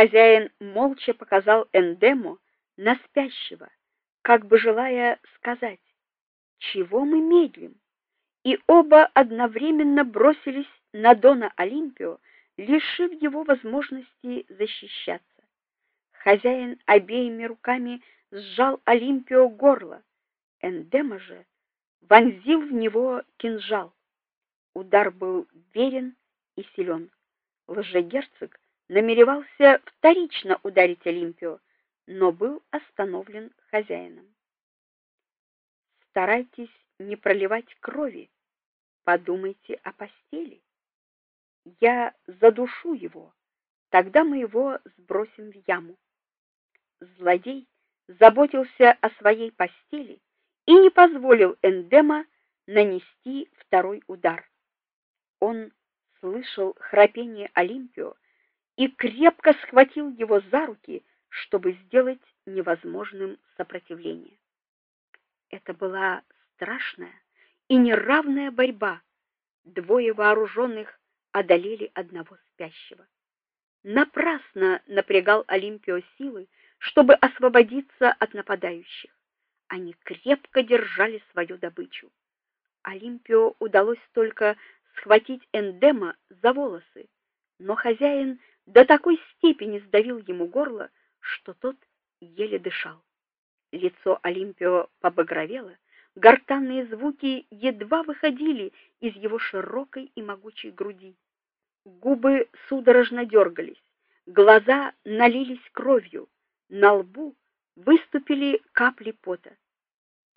Хозяин молча показал Эндему на спящего, как бы желая сказать: "Чего мы медлим?" И оба одновременно бросились на Дона Олимпио, лишив его возможности защищаться. Хозяин обеими руками сжал Олимпио горло. Эндема же вонзил в него кинжал. Удар был верен и силен. Лжегерцог намеревался вторично ударить Олимпио, но был остановлен хозяином. Старайтесь не проливать крови. Подумайте о постели. Я задушу его, тогда мы его сбросим в яму. Злодей заботился о своей постели и не позволил Эндема нанести второй удар. Он слышал храпение Олимпио и крепко схватил его за руки, чтобы сделать невозможным сопротивление. Это была страшная и неравная борьба. Двое вооруженных одолели одного спящего. Напрасно напрягал Олимпио силы, чтобы освободиться от нападающих. Они крепко держали свою добычу. Олимпио удалось только схватить Эндема за волосы, но хозяин до такой степени сдавил ему горло, что тот еле дышал. Лицо Олимпио побагровело, гортанные звуки едва выходили из его широкой и могучей груди. Губы судорожно дергались, глаза налились кровью, на лбу выступили капли пота.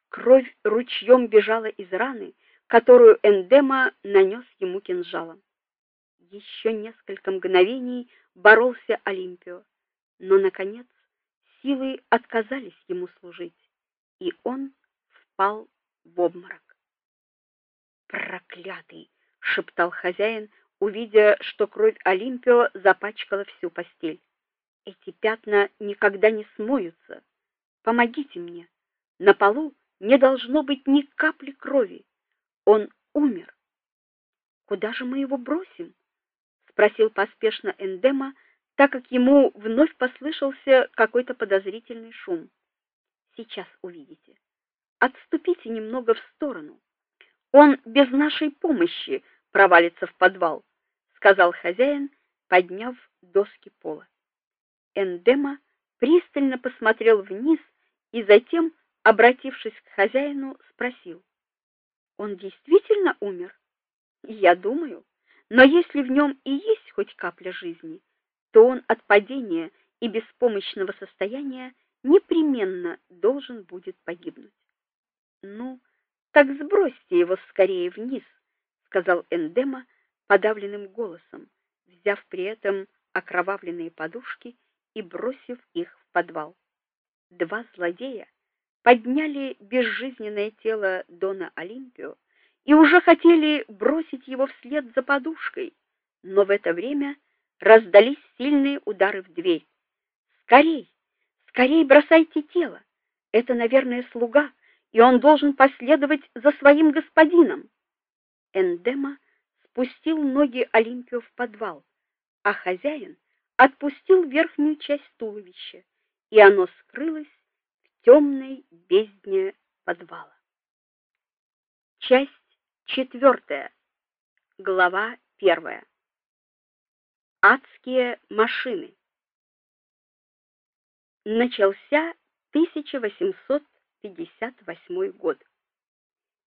Кровь ручьем бежала из раны, которую Эндема нанес ему кинжалом. Еще несколько мгновений боролся Олимпио, но наконец силы отказались ему служить, и он впал в обморок. Проклятый, шептал хозяин, увидя, что кровь Олимпио запачкала всю постель. Эти пятна никогда не смоются. Помогите мне. На полу не должно быть ни капли крови. Он умер. Куда же мы его бросим? Спросил поспешно Эндема, так как ему вновь послышался какой-то подозрительный шум. Сейчас увидите. Отступите немного в сторону. Он без нашей помощи провалится в подвал, сказал хозяин, подняв доски пола. Эндема пристально посмотрел вниз и затем, обратившись к хозяину, спросил: "Он действительно умер?" "Я думаю, но если в нем и есть хоть капля жизни, то он от падения и беспомощного состояния непременно должен будет погибнуть". "Ну, так сбросьте его скорее вниз", сказал Эндема подавленным голосом, взяв при этом окровавленные подушки и бросив их в подвал. Два злодея подняли безжизненное тело Дона Олимпио и уже хотели бросить его вслед за подушкой, но в это время раздались сильные удары в дверь. Скорей, скорей бросайте тело. Это, наверное, слуга, и он должен последовать за своим господином. Эндема спустил ноги Олимпио в подвал, а хозяин отпустил верхнюю часть туловища, и оно скрылось в темной бездне подвала. Часть четвертая. Глава первая. Адские машины. Начался 1858 год.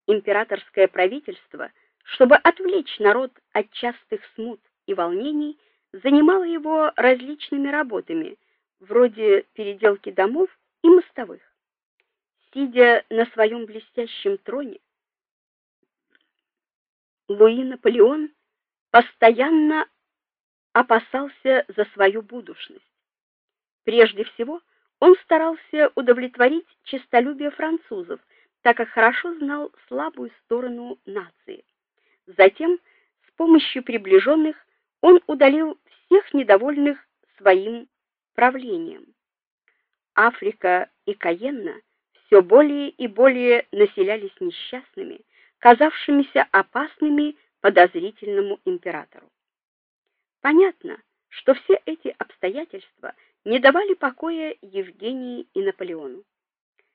Императорское правительство, чтобы отвлечь народ от частых смут и волнений, занимала его различными работами, вроде переделки домов и мостовых. Сидя на своем блестящем троне, Луи Наполеон постоянно опасался за свою будущность. Прежде всего, он старался удовлетворить честолюбие французов, так как хорошо знал слабую сторону нации. Затем, с помощью приближенных, он удалил всех недовольных своим правлением. Африка и Каенна все более и более населялись несчастными, казавшимися опасными подозрительному императору. Понятно, что все эти обстоятельства не давали покоя Евгении и Наполеону.